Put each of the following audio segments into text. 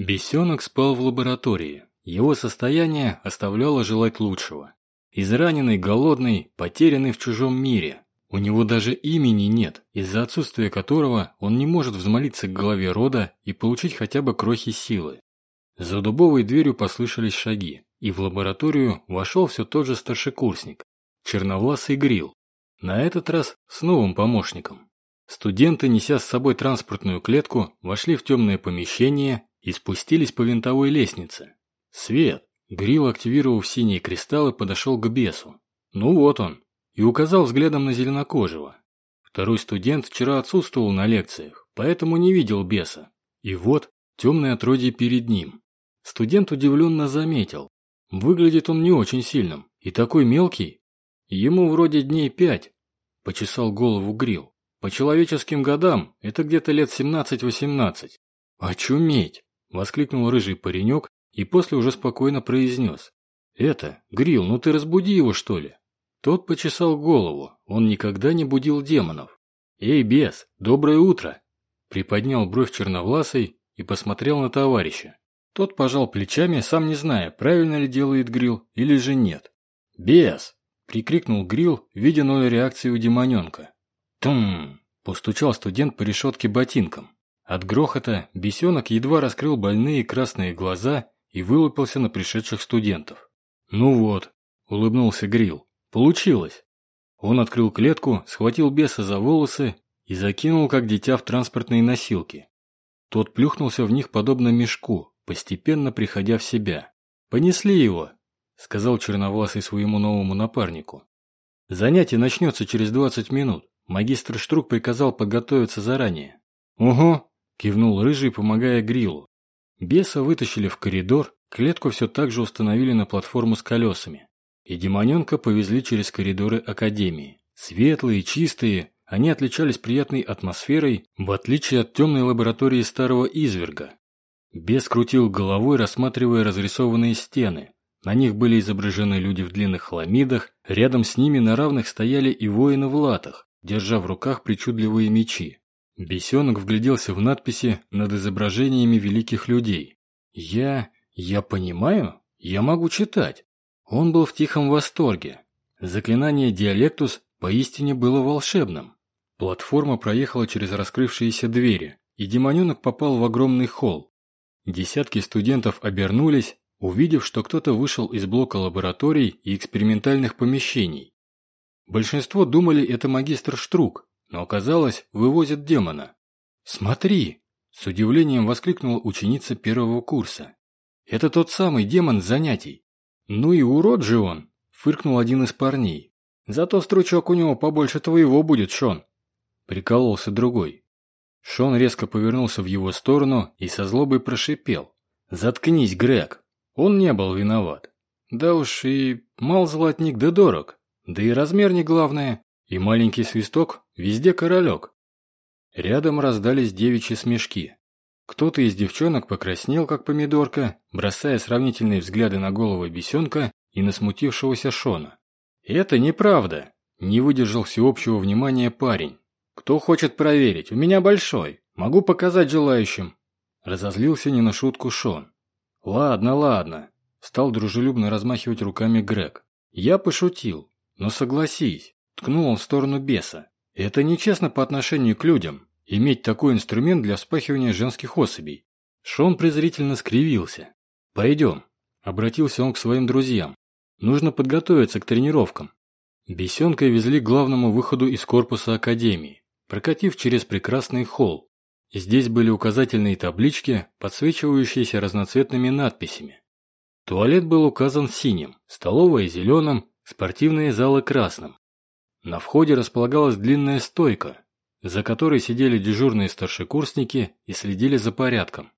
Бесенок спал в лаборатории. Его состояние оставляло желать лучшего. Израненный, голодный, потерянный в чужом мире. У него даже имени нет, из-за отсутствия которого он не может взмолиться к голове рода и получить хотя бы крохи силы. За дубовой дверью послышались шаги, и в лабораторию вошел все тот же старшекурсник, черновласый грил, на этот раз с новым помощником. Студенты, неся с собой транспортную клетку, вошли в темное помещение и спустились по винтовой лестнице. Свет! Грил, активировав синие кристаллы, подошел к бесу. Ну вот он. И указал взглядом на зеленокожего. Второй студент вчера отсутствовал на лекциях, поэтому не видел беса. И вот темное отродье перед ним. Студент удивленно заметил. Выглядит он не очень сильным. И такой мелкий. Ему вроде дней пять. Почесал голову Грил. По человеческим годам это где-то лет 17-18. «Очуметь!» – воскликнул рыжий паренек и после уже спокойно произнес. «Это, Грил, ну ты разбуди его, что ли?» Тот почесал голову, он никогда не будил демонов. «Эй, бес, доброе утро!» Приподнял бровь черновласой и посмотрел на товарища. Тот пожал плечами, сам не зная, правильно ли делает Грил или же нет. «Бес!» – прикрикнул Грил, видя ноль реакции у демоненка. «Тум!» – постучал студент по решетке ботинком. От грохота бесенок едва раскрыл больные красные глаза и вылупился на пришедших студентов. «Ну вот», – улыбнулся Грил, – «получилось». Он открыл клетку, схватил беса за волосы и закинул, как дитя, в транспортные носилки. Тот плюхнулся в них подобно мешку, постепенно приходя в себя. «Понесли его», – сказал черновласый своему новому напарнику. «Занятие начнется через двадцать минут. Магистр Штрук приказал подготовиться заранее». «Угу», Кивнул рыжий, помогая грилу. Беса вытащили в коридор, клетку все так же установили на платформу с колесами. И демоненка повезли через коридоры Академии. Светлые, чистые, они отличались приятной атмосферой, в отличие от темной лаборатории старого изверга. Бес крутил головой, рассматривая разрисованные стены. На них были изображены люди в длинных хламидах, рядом с ними на равных стояли и воины в латах, держа в руках причудливые мечи. Бесенок вгляделся в надписи над изображениями великих людей. «Я... я понимаю? Я могу читать». Он был в тихом восторге. Заклинание «Диалектус» поистине было волшебным. Платформа проехала через раскрывшиеся двери, и демоненок попал в огромный холл. Десятки студентов обернулись, увидев, что кто-то вышел из блока лабораторий и экспериментальных помещений. Большинство думали, это магистр Штрук, но оказалось, вывозят демона. «Смотри!» – с удивлением воскликнула ученица первого курса. «Это тот самый демон занятий». «Ну и урод же он!» – фыркнул один из парней. «Зато стручок у него побольше твоего будет, Шон!» Прикололся другой. Шон резко повернулся в его сторону и со злобой прошипел. «Заткнись, Грег!» Он не был виноват. Да уж и мал золотник да дорог. Да и размер не главное. И маленький свисток везде королек. Рядом раздались девичьи смешки. Кто-то из девчонок покраснел, как помидорка, бросая сравнительные взгляды на голову бесенка и на смутившегося Шона. «Это неправда!» – не выдержал всеобщего внимания парень. «Кто хочет проверить? У меня большой. Могу показать желающим». Разозлился не на шутку Шон. «Ладно, ладно», – стал дружелюбно размахивать руками Грег. «Я пошутил, но согласись, Ткнул он в сторону беса. Это нечестно по отношению к людям, иметь такой инструмент для вспахивания женских особей. Шон презрительно скривился. «Пойдем», — обратился он к своим друзьям. «Нужно подготовиться к тренировкам». Бесенка везли к главному выходу из корпуса Академии, прокатив через прекрасный холл. Здесь были указательные таблички, подсвечивающиеся разноцветными надписями. Туалет был указан синим, столовая зеленым, спортивные залы красным. На входе располагалась длинная стойка, за которой сидели дежурные старшекурсники и следили за порядком.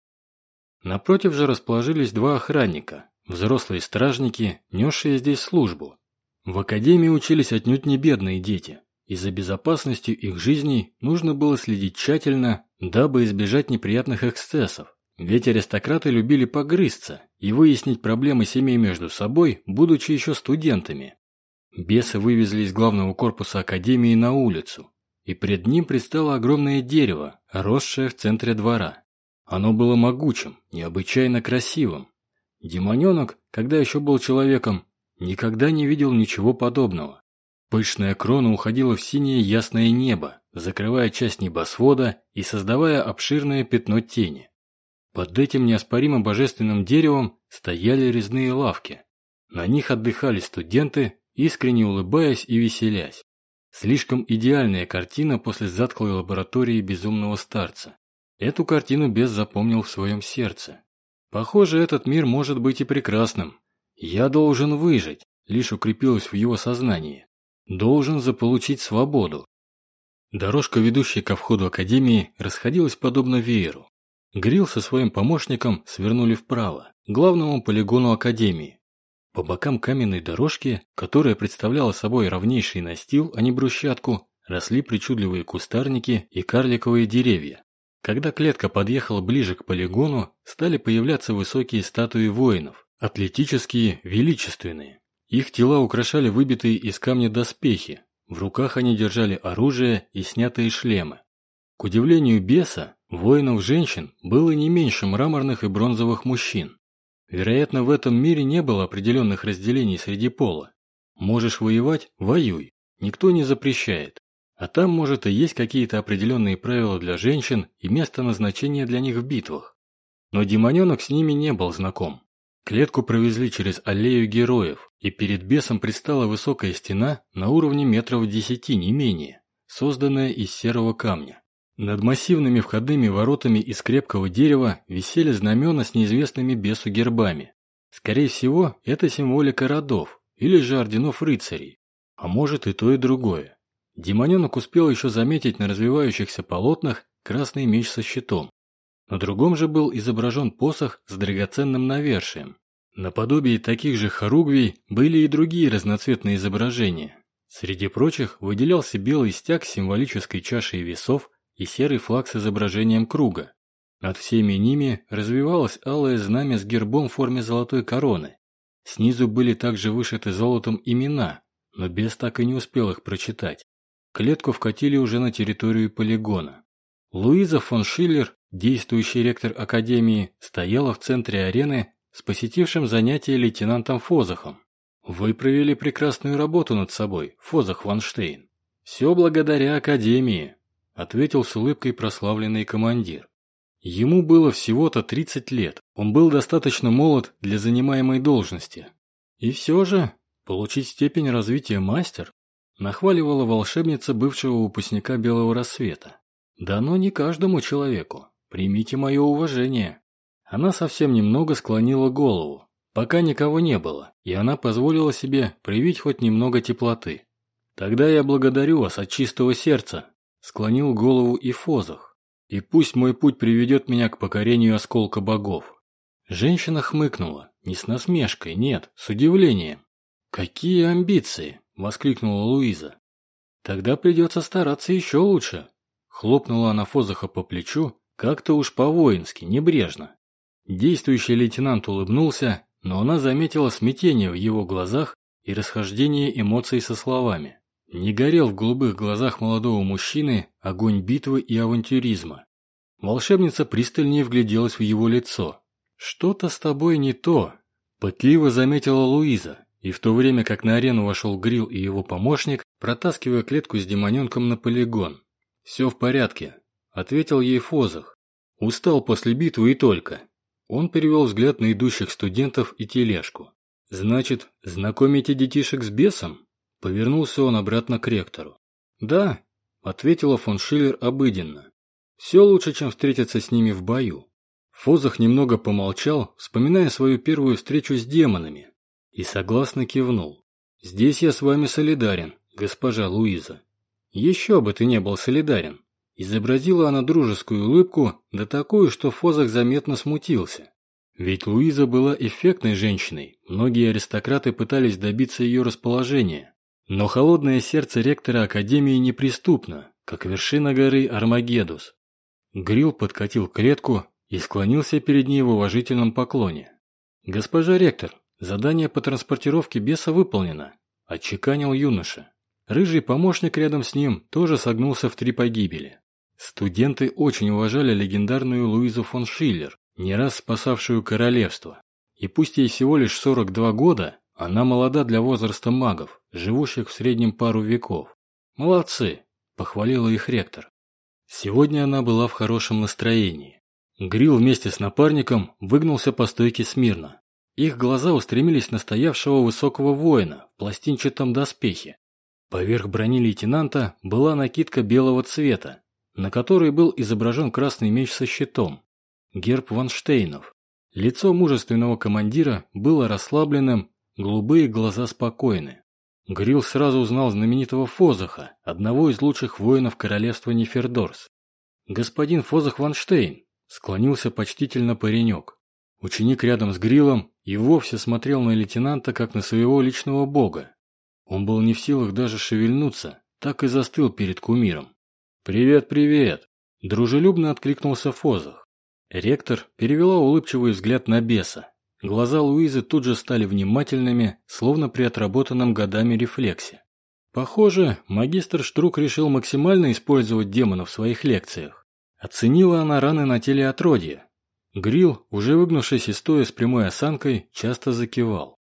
Напротив же расположились два охранника, взрослые стражники, несшие здесь службу. В академии учились отнюдь не бедные дети, и за безопасностью их жизней нужно было следить тщательно, дабы избежать неприятных эксцессов. Ведь аристократы любили погрызться и выяснить проблемы семей между собой, будучи еще студентами. Бесы вывезли из главного корпуса Академии на улицу, и пред ним предстало огромное дерево, росшее в центре двора. Оно было могучим, необычайно красивым. Демоненок, когда еще был человеком, никогда не видел ничего подобного. Пышная крона уходила в синее ясное небо, закрывая часть небосвода и создавая обширное пятно тени. Под этим неоспоримо божественным деревом стояли резные лавки. На них отдыхали студенты, искренне улыбаясь и веселясь. Слишком идеальная картина после затхлой лаборатории безумного старца. Эту картину Бес запомнил в своем сердце. Похоже, этот мир может быть и прекрасным. Я должен выжить, лишь укрепилось в его сознании. Должен заполучить свободу. Дорожка, ведущая ко входу Академии, расходилась подобно вееру. Грил со своим помощником свернули вправо, к главному полигону Академии. По бокам каменной дорожки, которая представляла собой ровнейший настил, а не брусчатку, росли причудливые кустарники и карликовые деревья. Когда клетка подъехала ближе к полигону, стали появляться высокие статуи воинов, атлетические, величественные. Их тела украшали выбитые из камня доспехи, в руках они держали оружие и снятые шлемы. К удивлению беса, воинов-женщин было не меньше мраморных и бронзовых мужчин. Вероятно, в этом мире не было определенных разделений среди пола. Можешь воевать – воюй, никто не запрещает. А там, может, и есть какие-то определенные правила для женщин и место назначения для них в битвах. Но демоненок с ними не был знаком. Клетку провезли через аллею героев, и перед бесом предстала высокая стена на уровне метров десяти, не менее, созданная из серого камня. Над массивными входными воротами из крепкого дерева висели знамена с неизвестными бесу гербами. Скорее всего, это символика родов или же орденов рыцарей, а может и то и другое. Демоненок успел еще заметить на развивающихся полотнах красный меч со щитом. На другом же был изображен посох с драгоценным навершием. Наподобие таких же хоругвий были и другие разноцветные изображения. Среди прочих выделялся белый стяг с символической чашей весов и серый флаг с изображением круга. Над всеми ними развивалось алое знамя с гербом в форме золотой короны. Снизу были также вышиты золотом имена, но бес так и не успел их прочитать. Клетку вкатили уже на территорию полигона. Луиза фон Шиллер, действующий ректор Академии, стояла в центре арены с посетившим занятие лейтенантом Фозахом. Вы провели прекрасную работу над собой, Фозах Ванштейн. Все благодаря Академии, ответил с улыбкой прославленный командир. Ему было всего-то 30 лет, он был достаточно молод для занимаемой должности. И все же, получить степень развития мастер Нахваливала волшебница бывшего выпускника Белого Рассвета. «Дано не каждому человеку. Примите мое уважение». Она совсем немного склонила голову, пока никого не было, и она позволила себе проявить хоть немного теплоты. «Тогда я благодарю вас от чистого сердца», — склонил голову и Фозах. «И пусть мой путь приведет меня к покорению осколка богов». Женщина хмыкнула, не с насмешкой, нет, с удивлением. «Какие амбиции! – воскликнула Луиза. «Тогда придется стараться еще лучше», – хлопнула она Фозаха по плечу, как-то уж по-воински, небрежно. Действующий лейтенант улыбнулся, но она заметила смятение в его глазах и расхождение эмоций со словами. Не горел в голубых глазах молодого мужчины огонь битвы и авантюризма. Волшебница пристальнее вгляделась в его лицо. «Что-то с тобой не то», – пытливо заметила Луиза, и в то время как на арену вошел Грил и его помощник, протаскивая клетку с демоненком на полигон. «Все в порядке», — ответил ей Фозах. «Устал после битвы и только». Он перевел взгляд на идущих студентов и тележку. «Значит, знакомите детишек с бесом?» Повернулся он обратно к ректору. «Да», — ответила фон Шиллер обыденно. «Все лучше, чем встретиться с ними в бою». Фозах немного помолчал, вспоминая свою первую встречу с демонами, и согласно кивнул. «Здесь я с вами солидарен, госпожа Луиза». «Еще бы ты не был солидарен». Изобразила она дружескую улыбку, да такую, что Фозах заметно смутился. Ведь Луиза была эффектной женщиной, многие аристократы пытались добиться ее расположения. Но холодное сердце ректора Академии неприступно, как вершина горы Армагедус. Грил подкатил клетку и склонился перед ней в уважительном поклоне. «Госпожа ректор, Задание по транспортировке беса выполнено, отчеканил юноша. Рыжий помощник рядом с ним тоже согнулся в три погибели. Студенты очень уважали легендарную Луизу фон Шиллер, не раз спасавшую королевство. И пусть ей всего лишь 42 года, она молода для возраста магов, живущих в среднем пару веков. «Молодцы!» – похвалила их ректор. Сегодня она была в хорошем настроении. Грил вместе с напарником выгнулся по стойке смирно. Их глаза устремились на стоявшего высокого воина в пластинчатом доспехе. Поверх брони лейтенанта была накидка белого цвета, на которой был изображен красный меч со щитом. Герб Ванштейнов. Лицо мужественного командира было расслабленным, голубые глаза спокойны. Грил сразу узнал знаменитого Фозаха, одного из лучших воинов королевства Нефердорс. «Господин Фозах Ванштейн», — склонился почтительно паренек. Ученик рядом с Грилом и вовсе смотрел на лейтенанта, как на своего личного бога. Он был не в силах даже шевельнуться, так и застыл перед кумиром. «Привет, привет!» – дружелюбно откликнулся Фозах. Ректор перевела улыбчивый взгляд на беса, Глаза Луизы тут же стали внимательными, словно при отработанном годами рефлексе. Похоже, магистр Штрук решил максимально использовать демона в своих лекциях. Оценила она раны на теле отродья. Грил, уже выгнувшись и стоя с прямой осанкой, часто закивал.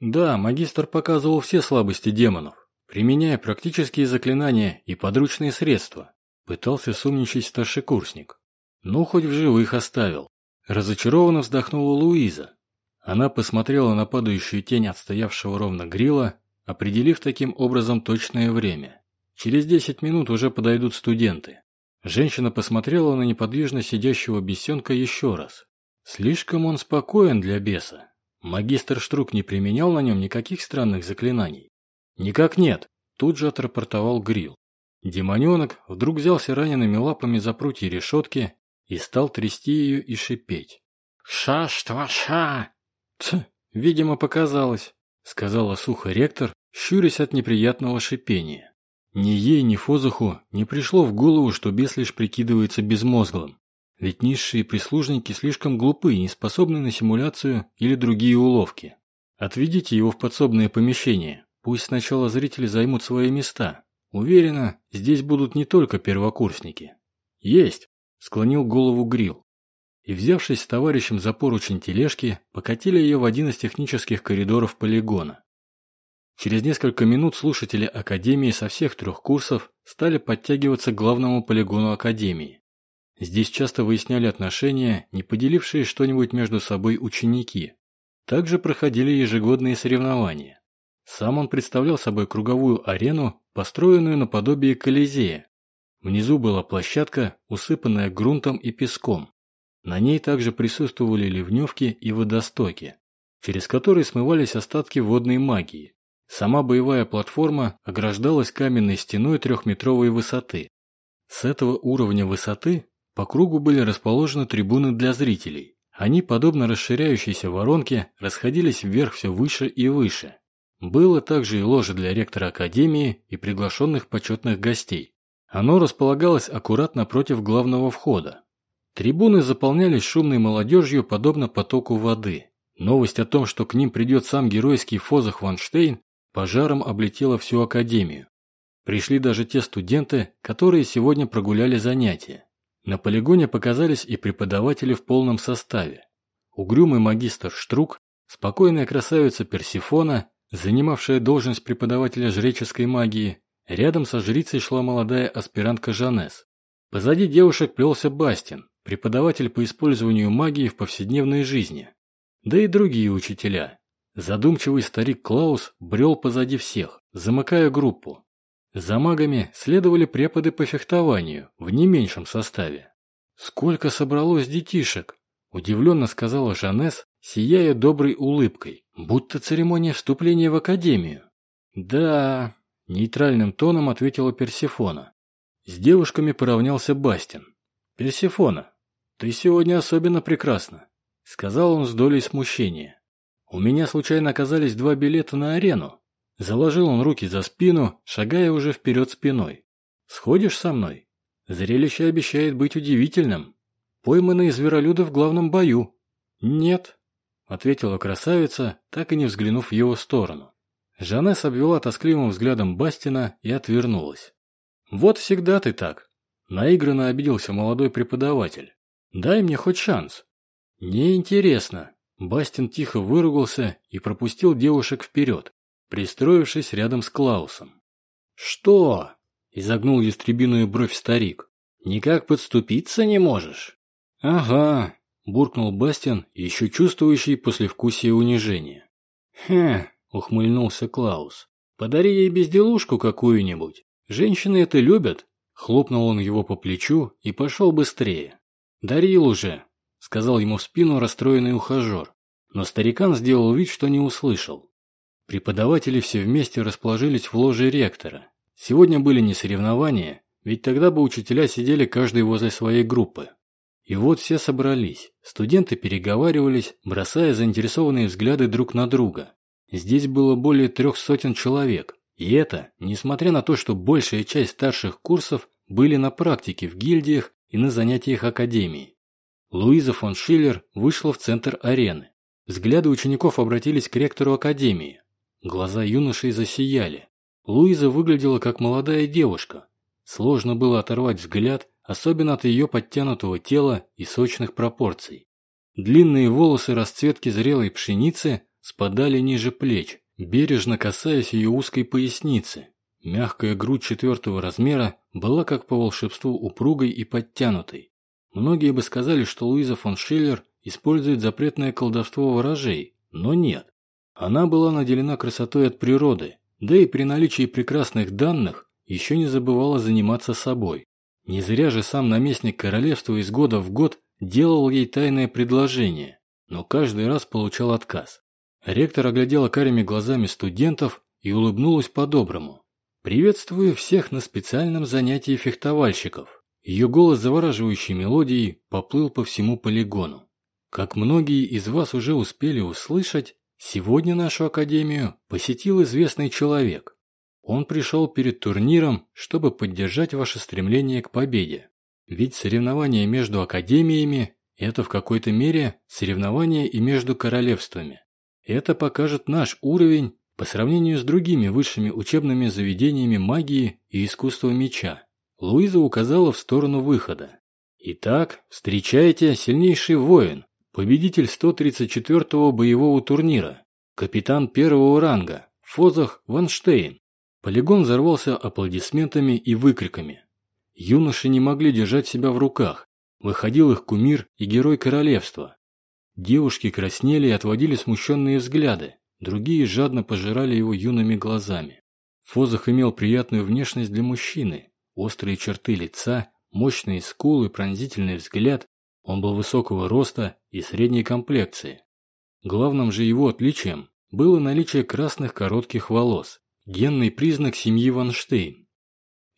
Да, магистр показывал все слабости демонов, применяя практические заклинания и подручные средства. Пытался сумничать старшекурсник. Ну, хоть в живых оставил. Разочарованно вздохнула Луиза, она посмотрела на падающую тень отстоявшего ровно грила, определив таким образом точное время. Через десять минут уже подойдут студенты. Женщина посмотрела на неподвижно сидящего бесенка еще раз. Слишком он спокоен для беса. Магистр Штрук не применял на нем никаких странных заклинаний. «Никак нет», – тут же отрапортовал Грил. Демоненок вдруг взялся ранеными лапами за прутья решетки и стал трясти ее и шипеть. «Ша-штва-ша!» «Ц, видимо, показалось», — сказала сухо ректор, щурясь от неприятного шипения. Ни ей, ни Фозуху не пришло в голову, что бес лишь прикидывается безмозглым. Ведь низшие прислужники слишком глупы и не способны на симуляцию или другие уловки. Отведите его в подсобное помещение. Пусть сначала зрители займут свои места. Уверена, здесь будут не только первокурсники. Есть, склонил голову Грил и, взявшись с товарищем за поручень тележки, покатили ее в один из технических коридоров полигона. Через несколько минут слушатели Академии со всех трех курсов стали подтягиваться к главному полигону Академии. Здесь часто выясняли отношения, не поделившие что-нибудь между собой ученики. Также проходили ежегодные соревнования. Сам он представлял собой круговую арену, построенную наподобие Колизея. Внизу была площадка, усыпанная грунтом и песком. На ней также присутствовали ливневки и водостоки, через которые смывались остатки водной магии. Сама боевая платформа ограждалась каменной стеной трехметровой высоты. С этого уровня высоты по кругу были расположены трибуны для зрителей. Они, подобно расширяющейся воронке, расходились вверх все выше и выше. Было также и ложе для ректора академии и приглашенных почетных гостей. Оно располагалось аккуратно напротив главного входа, Трибуны заполнялись шумной молодежью, подобно потоку воды. Новость о том, что к ним придет сам геройский Фозах Ванштейн, пожаром облетела всю академию. Пришли даже те студенты, которые сегодня прогуляли занятия. На полигоне показались и преподаватели в полном составе. Угрюмый магистр Штрук, спокойная красавица Персифона, занимавшая должность преподавателя жреческой магии, рядом со жрицей шла молодая аспирантка Жанес. Позади девушек плелся Бастин, преподаватель по использованию магии в повседневной жизни. Да и другие учителя. Задумчивый старик Клаус брел позади всех, замыкая группу. За магами следовали преподы по фехтованию в не меньшем составе. «Сколько собралось детишек!» – удивленно сказала Жанес, сияя доброй улыбкой, будто церемония вступления в академию. «Да...» – нейтральным тоном ответила Персифона. С девушками поравнялся Бастин. «Персифона, «Ты сегодня особенно прекрасна», — сказал он с долей смущения. «У меня случайно оказались два билета на арену». Заложил он руки за спину, шагая уже вперед спиной. «Сходишь со мной? Зрелище обещает быть удивительным. Пойманные зверолюды в главном бою». «Нет», — ответила красавица, так и не взглянув в его сторону. Жанес обвела тоскливым взглядом Бастина и отвернулась. «Вот всегда ты так. Наигранно обиделся молодой преподаватель. «Дай мне хоть шанс». «Неинтересно». Бастин тихо выругался и пропустил девушек вперед, пристроившись рядом с Клаусом. «Что?» – изогнул ястребиную бровь старик. «Никак подступиться не можешь?» «Ага», – буркнул Бастин, еще чувствующий послевкусие унижения. «Хе», – ухмыльнулся Клаус. «Подари ей безделушку какую-нибудь. Женщины это любят». Хлопнул он его по плечу и пошел быстрее. «Дарил уже», – сказал ему в спину расстроенный ухажер. Но старикан сделал вид, что не услышал. Преподаватели все вместе расположились в ложе ректора. Сегодня были не соревнования, ведь тогда бы учителя сидели каждый возле своей группы. И вот все собрались. Студенты переговаривались, бросая заинтересованные взгляды друг на друга. Здесь было более трех сотен человек. И это, несмотря на то, что большая часть старших курсов были на практике в гильдиях и на занятиях академии. Луиза фон Шиллер вышла в центр арены. Взгляды учеников обратились к ректору академии. Глаза юношей засияли. Луиза выглядела как молодая девушка. Сложно было оторвать взгляд, особенно от ее подтянутого тела и сочных пропорций. Длинные волосы расцветки зрелой пшеницы спадали ниже плеч, бережно касаясь ее узкой поясницы. Мягкая грудь четвертого размера была как по волшебству упругой и подтянутой. Многие бы сказали, что Луиза фон Шиллер использует запретное колдовство ворожей, но нет. Она была наделена красотой от природы, да и при наличии прекрасных данных еще не забывала заниматься собой. Не зря же сам наместник королевства из года в год делал ей тайное предложение, но каждый раз получал отказ. Ректор оглядела карими глазами студентов и улыбнулась по-доброму. «Приветствую всех на специальном занятии фехтовальщиков». Ее голос завораживающей мелодией поплыл по всему полигону. Как многие из вас уже успели услышать, Сегодня нашу академию посетил известный человек. Он пришел перед турниром, чтобы поддержать ваше стремление к победе. Ведь соревнования между академиями – это в какой-то мере соревнования и между королевствами. Это покажет наш уровень по сравнению с другими высшими учебными заведениями магии и искусства меча. Луиза указала в сторону выхода. Итак, встречайте сильнейший воин, Победитель 134-го боевого турнира. Капитан первого ранга. Фозах Ванштейн. Полигон взорвался аплодисментами и выкриками. Юноши не могли держать себя в руках. Выходил их кумир и герой королевства. Девушки краснели и отводили смущенные взгляды. Другие жадно пожирали его юными глазами. Фозах имел приятную внешность для мужчины. Острые черты лица, мощные скулы, пронзительный взгляд, он был высокого роста и средней комплекции. Главным же его отличием было наличие красных коротких волос, генный признак семьи Ванштейн.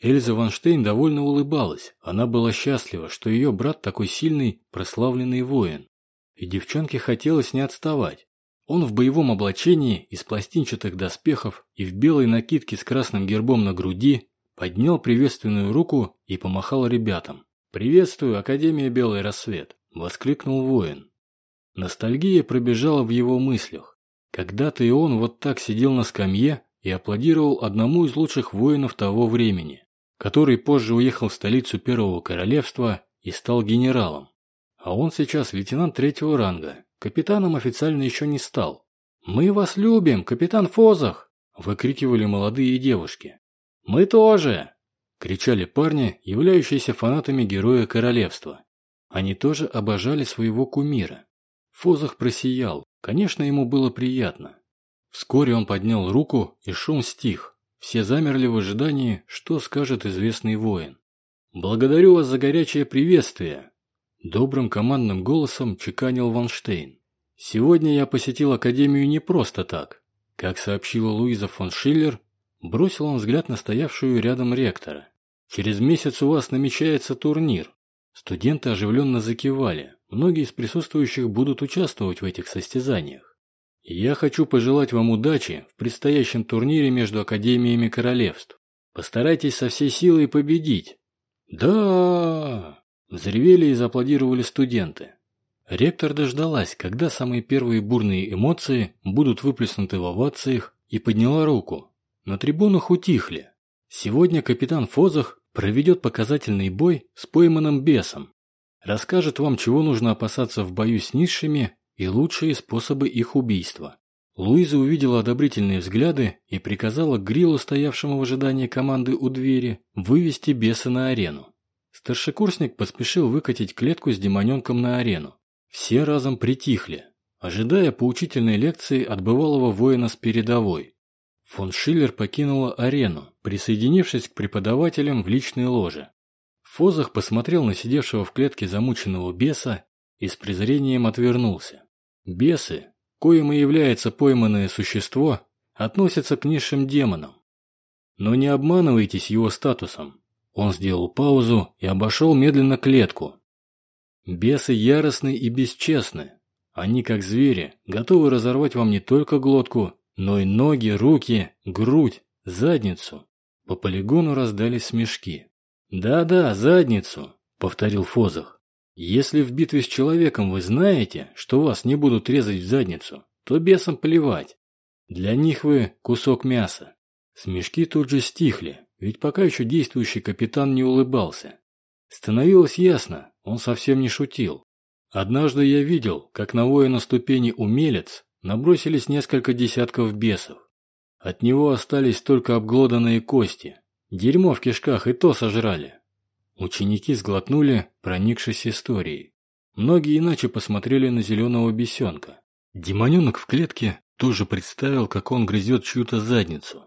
Эльза Ванштейн довольно улыбалась, она была счастлива, что ее брат такой сильный, прославленный воин. И девчонке хотелось не отставать. Он в боевом облачении, из пластинчатых доспехов и в белой накидке с красным гербом на груди поднял приветственную руку и помахал ребятам. «Приветствую, Академия Белый Рассвет!» – воскликнул воин. Ностальгия пробежала в его мыслях. Когда-то и он вот так сидел на скамье и аплодировал одному из лучших воинов того времени, который позже уехал в столицу Первого Королевства и стал генералом. А он сейчас лейтенант третьего ранга, капитаном официально еще не стал. «Мы вас любим, капитан Фозах!» – выкрикивали молодые девушки. «Мы тоже!» кричали парни, являющиеся фанатами героя королевства. Они тоже обожали своего кумира. Фозах просиял, конечно, ему было приятно. Вскоре он поднял руку, и шум стих. Все замерли в ожидании, что скажет известный воин. «Благодарю вас за горячее приветствие!» Добрым командным голосом чеканил Ванштейн. «Сегодня я посетил Академию не просто так. Как сообщила Луиза фон Шиллер, бросил он взгляд на стоявшую рядом ректора. Через месяц у вас намечается турнир. Студенты оживленно закивали. Многие из присутствующих будут участвовать в этих состязаниях. Я хочу пожелать вам удачи в предстоящем турнире между Академиями Королевств. Постарайтесь со всей силой победить. Да! Взревели и зааплодировали студенты. Ректор дождалась, когда самые первые бурные эмоции будут выплеснуты в овациях, и подняла руку. На трибунах утихли. Сегодня капитан Фозах проведет показательный бой с пойманным бесом, расскажет вам, чего нужно опасаться в бою с низшими и лучшие способы их убийства. Луиза увидела одобрительные взгляды и приказала Грилу, стоявшему в ожидании команды у двери, вывести беса на арену. Старшекурсник поспешил выкатить клетку с демоненком на арену. Все разом притихли, ожидая поучительной лекции от бывалого воина с передовой. Фон Шиллер покинула арену, присоединившись к преподавателям в личной ложе. Фозах посмотрел на сидевшего в клетке замученного беса и с презрением отвернулся. Бесы, коим и является пойманное существо, относятся к низшим демонам. Но не обманывайтесь его статусом. Он сделал паузу и обошел медленно клетку. Бесы яростны и бесчестны. Они, как звери, готовы разорвать вам не только глотку, но и ноги, руки, грудь, задницу. По полигону раздались смешки. «Да-да, задницу», — повторил Фозах. «Если в битве с человеком вы знаете, что вас не будут резать в задницу, то бесам плевать. Для них вы кусок мяса». Смешки тут же стихли, ведь пока еще действующий капитан не улыбался. Становилось ясно, он совсем не шутил. Однажды я видел, как на воина ступени умелец набросились несколько десятков бесов. От него остались только обглоданные кости. Дерьмо в кишках и то сожрали. Ученики сглотнули, проникшись историей. Многие иначе посмотрели на зеленого бесенка. Демоненок в клетке тоже представил, как он грызет чью-то задницу.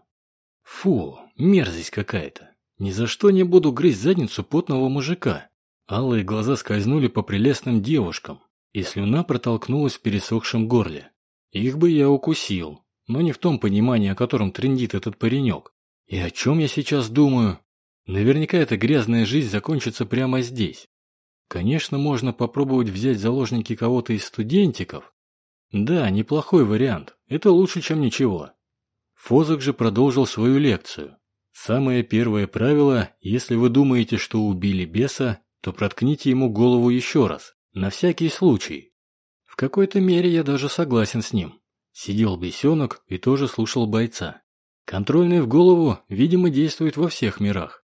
Фу, мерзость какая-то. Ни за что не буду грызть задницу потного мужика. Алые глаза скользнули по прелестным девушкам, и слюна протолкнулась в пересохшем горле. Их бы я укусил, но не в том понимании, о котором трендит этот паренек. И о чем я сейчас думаю? Наверняка эта грязная жизнь закончится прямо здесь. Конечно, можно попробовать взять заложники кого-то из студентиков. Да, неплохой вариант. Это лучше, чем ничего. Фозак же продолжил свою лекцию. Самое первое правило, если вы думаете, что убили беса, то проткните ему голову еще раз, на всякий случай. В какой-то мере я даже согласен с ним. Сидел бесенок и тоже слушал бойца. Контрольный в голову, видимо, действует во всех мирах.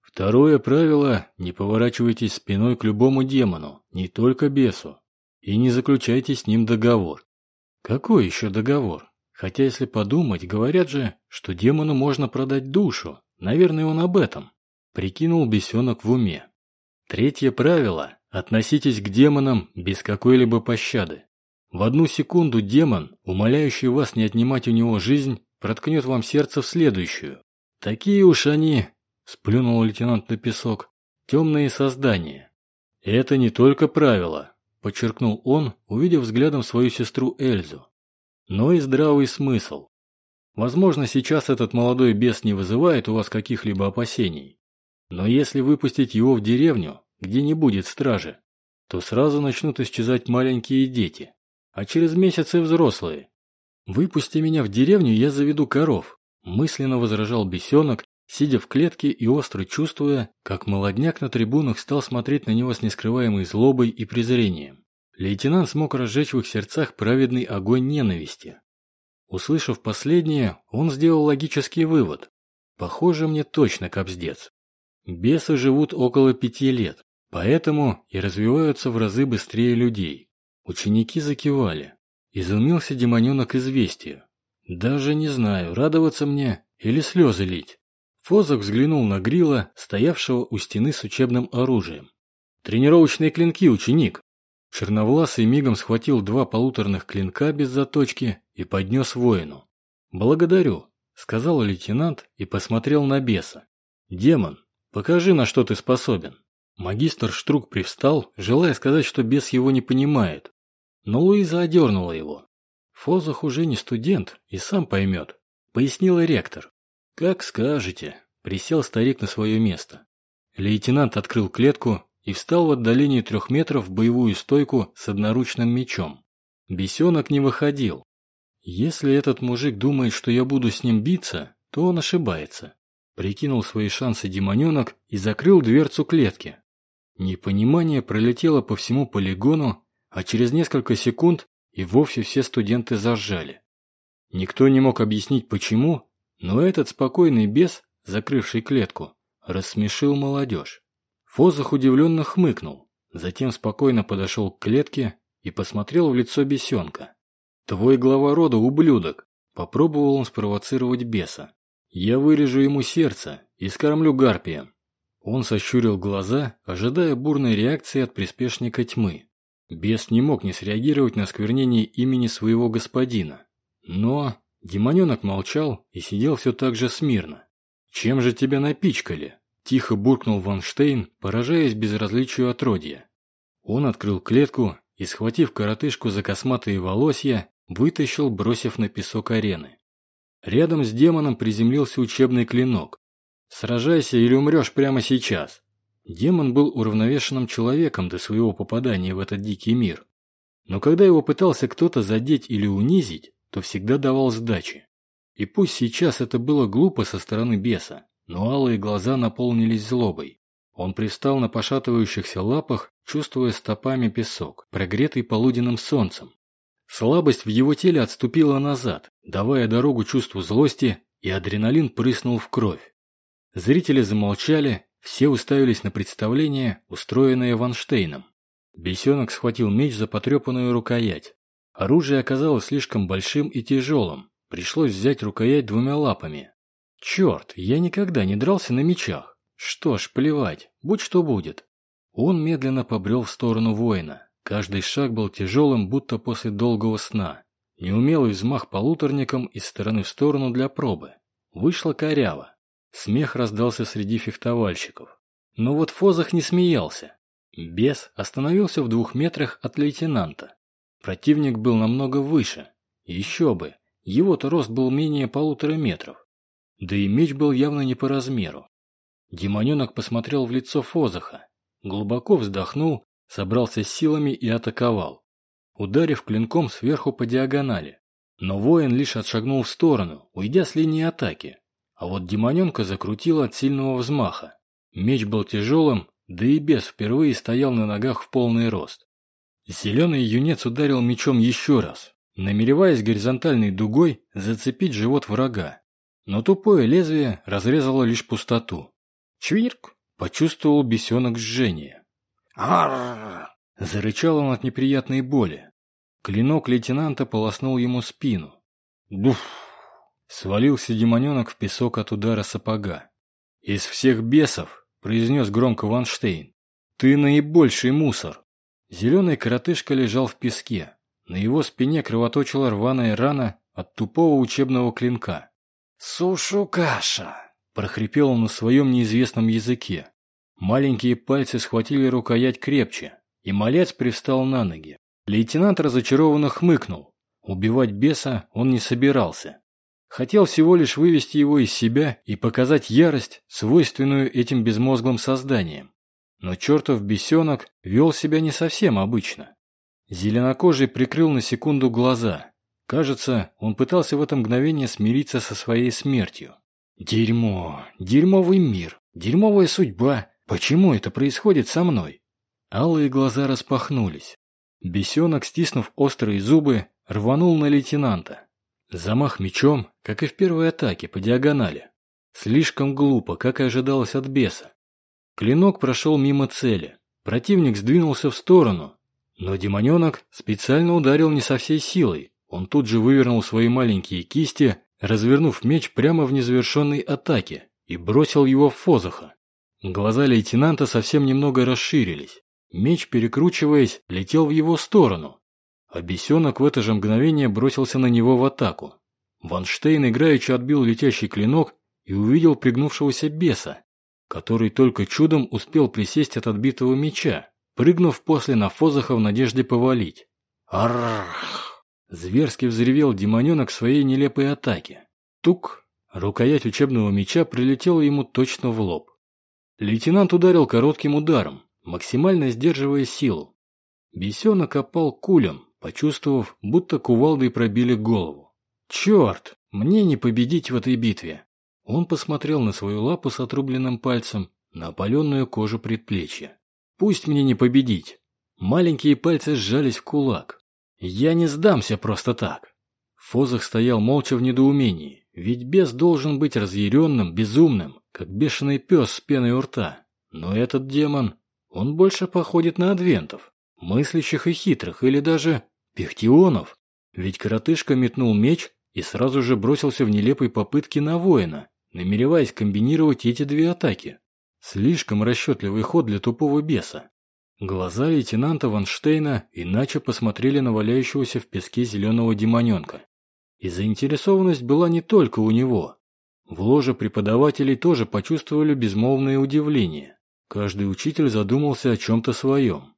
Второе правило – не поворачивайтесь спиной к любому демону, не только бесу. И не заключайте с ним договор. Какой еще договор? Хотя, если подумать, говорят же, что демону можно продать душу. Наверное, он об этом. Прикинул бесенок в уме. Третье правило – относитесь к демонам без какой-либо пощады. В одну секунду демон, умоляющий вас не отнимать у него жизнь, проткнет вам сердце в следующую. Такие уж они, сплюнул лейтенант на песок, темные создания. Это не только правило, подчеркнул он, увидев взглядом свою сестру Эльзу, но и здравый смысл. Возможно, сейчас этот молодой бес не вызывает у вас каких-либо опасений. Но если выпустить его в деревню, где не будет стражи, то сразу начнут исчезать маленькие дети, а через месяц и взрослые. «Выпусти меня в деревню, я заведу коров», – мысленно возражал бесенок, сидя в клетке и остро чувствуя, как молодняк на трибунах стал смотреть на него с нескрываемой злобой и презрением. Лейтенант смог разжечь в их сердцах праведный огонь ненависти. Услышав последнее, он сделал логический вывод. Похоже мне точно кобздец. Бесы живут около пяти лет, поэтому и развиваются в разы быстрее людей. Ученики закивали. Изумился демоненок известию. Даже не знаю, радоваться мне или слезы лить. Фозак взглянул на Грила, стоявшего у стены с учебным оружием. «Тренировочные клинки, ученик!» Черновласый мигом схватил два полуторных клинка без заточки и поднес воину. «Благодарю», — сказал лейтенант и посмотрел на беса. «Демон, покажи, на что ты способен». Магистр Штрук привстал, желая сказать, что бес его не понимает, но Луиза одернула его. Фозах уже не студент и сам поймет, пояснила ректор. Как скажете, присел старик на свое место. Лейтенант открыл клетку и встал в отдалении трех метров в боевую стойку с одноручным мечом. Бесенок не выходил. Если этот мужик думает, что я буду с ним биться, то он ошибается. Прикинул свои шансы демоненок и закрыл дверцу клетки. Непонимание пролетело по всему полигону а через несколько секунд и вовсе все студенты заржали. Никто не мог объяснить почему, но этот спокойный бес, закрывший клетку, рассмешил молодежь. Фозах удивленно хмыкнул, затем спокойно подошел к клетке и посмотрел в лицо бесенка. «Твой глава рода ублюдок!» Попробовал он спровоцировать беса. «Я вырежу ему сердце и скормлю гарпием». Он сощурил глаза, ожидая бурной реакции от приспешника тьмы. Бес не мог не среагировать на сквернение имени своего господина. Но демоненок молчал и сидел все так же смирно. «Чем же тебя напичкали?» – тихо буркнул Ванштейн, поражаясь безразличию отродья. Он открыл клетку и, схватив коротышку за косматые волосья, вытащил, бросив на песок арены. Рядом с демоном приземлился учебный клинок. «Сражайся или умрешь прямо сейчас!» Демон был уравновешенным человеком до своего попадания в этот дикий мир. Но когда его пытался кто-то задеть или унизить, то всегда давал сдачи. И пусть сейчас это было глупо со стороны беса, но алые глаза наполнились злобой. Он пристал на пошатывающихся лапах, чувствуя стопами песок, прогретый полуденным солнцем. Слабость в его теле отступила назад, давая дорогу чувству злости, и адреналин прыснул в кровь. Зрители замолчали, все уставились на представление, устроенное Ванштейном. Бесенок схватил меч за потрепанную рукоять. Оружие оказалось слишком большим и тяжелым, пришлось взять рукоять двумя лапами. Черт, я никогда не дрался на мечах. Что ж, плевать, будь что будет. Он медленно побрел в сторону воина. Каждый шаг был тяжелым, будто после долгого сна. Неумелый взмах полуторником из стороны в сторону для пробы. Вышла коряво. Смех раздался среди фехтовальщиков. Но вот Фозах не смеялся. Бес остановился в двух метрах от лейтенанта. Противник был намного выше. Еще бы, его-то рост был менее полутора метров. Да и меч был явно не по размеру. Демоненок посмотрел в лицо Фозаха, глубоко вздохнул собрался с силами и атаковал, ударив клинком сверху по диагонали. Но воин лишь отшагнул в сторону, уйдя с линии атаки. А вот демоненка закрутила от сильного взмаха. Меч был тяжелым, да и бес впервые стоял на ногах в полный рост. Зеленый юнец ударил мечом еще раз, намереваясь горизонтальной дугой зацепить живот врага. Но тупое лезвие разрезало лишь пустоту. Чвирк! Почувствовал бесенок жжение. Арр! Зарычал он от неприятной боли. Клинок лейтенанта полоснул ему спину. Дуф! Свалился демоненок в песок от удара сапога. «Из всех бесов», — произнес громко Ванштейн, — «ты наибольший мусор». Зеленый коротышка лежал в песке. На его спине кровоточила рваная рана от тупого учебного клинка. «Сушу каша!» — прохрипел он на своем неизвестном языке. Маленькие пальцы схватили рукоять крепче, и малец привстал на ноги. Лейтенант разочарованно хмыкнул. Убивать беса он не собирался. Хотел всего лишь вывести его из себя и показать ярость, свойственную этим безмозглым созданиям. Но чертов бесенок вел себя не совсем обычно. Зеленокожий прикрыл на секунду глаза. Кажется, он пытался в это мгновение смириться со своей смертью. Дерьмо, дерьмовый мир, дерьмовая судьба, Почему это происходит со мной? Алые глаза распахнулись. Бесенок, стиснув острые зубы, рванул на лейтенанта. Замах мечом, как и в первой атаке, по диагонали. Слишком глупо, как и ожидалось от беса. Клинок прошел мимо цели. Противник сдвинулся в сторону. Но демоненок специально ударил не со всей силой. Он тут же вывернул свои маленькие кисти, развернув меч прямо в незавершенной атаке, и бросил его в Фозаха. Глаза лейтенанта совсем немного расширились. Меч, перекручиваясь, летел в его сторону. А бесенок в это же мгновение бросился на него в атаку. Ванштейн играючи отбил летящий клинок и увидел пригнувшегося беса, который только чудом успел присесть от отбитого меча, прыгнув после на фозаха в надежде повалить. Аррррх! Зверски взревел демоненок своей нелепой атаке. Тук! Рукоять учебного меча прилетела ему точно в лоб. Лейтенант ударил коротким ударом, максимально сдерживая силу. Бесенок опал кулем, почувствовав, будто кувалдой пробили голову. «Черт! Мне не победить в этой битве!» Он посмотрел на свою лапу с отрубленным пальцем, на опаленную кожу предплечья. «Пусть мне не победить!» Маленькие пальцы сжались в кулак. «Я не сдамся просто так!» Фозах стоял молча в недоумении, Ведь бес должен быть разъяренным, безумным, как бешеный пес с пеной у рта. Но этот демон, он больше походит на адвентов, мыслящих и хитрых, или даже пехтионов. Ведь коротышка метнул меч и сразу же бросился в нелепой попытке на воина, намереваясь комбинировать эти две атаки. Слишком расчетливый ход для тупого беса. Глаза лейтенанта Ванштейна иначе посмотрели на валяющегося в песке зеленого демоненка. И заинтересованность была не только у него. В ложе преподавателей тоже почувствовали безмолвное удивление. Каждый учитель задумался о чем-то своем.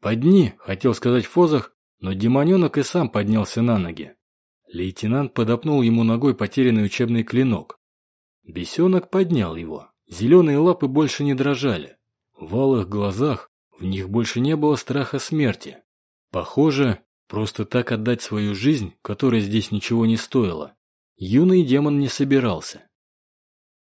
«Подни!» – хотел сказать Фозах, но демоненок и сам поднялся на ноги. Лейтенант подопнул ему ногой потерянный учебный клинок. Бесенок поднял его. Зеленые лапы больше не дрожали. В алых глазах в них больше не было страха смерти. Похоже, просто так отдать свою жизнь, которая здесь ничего не стоила, юный демон не собирался.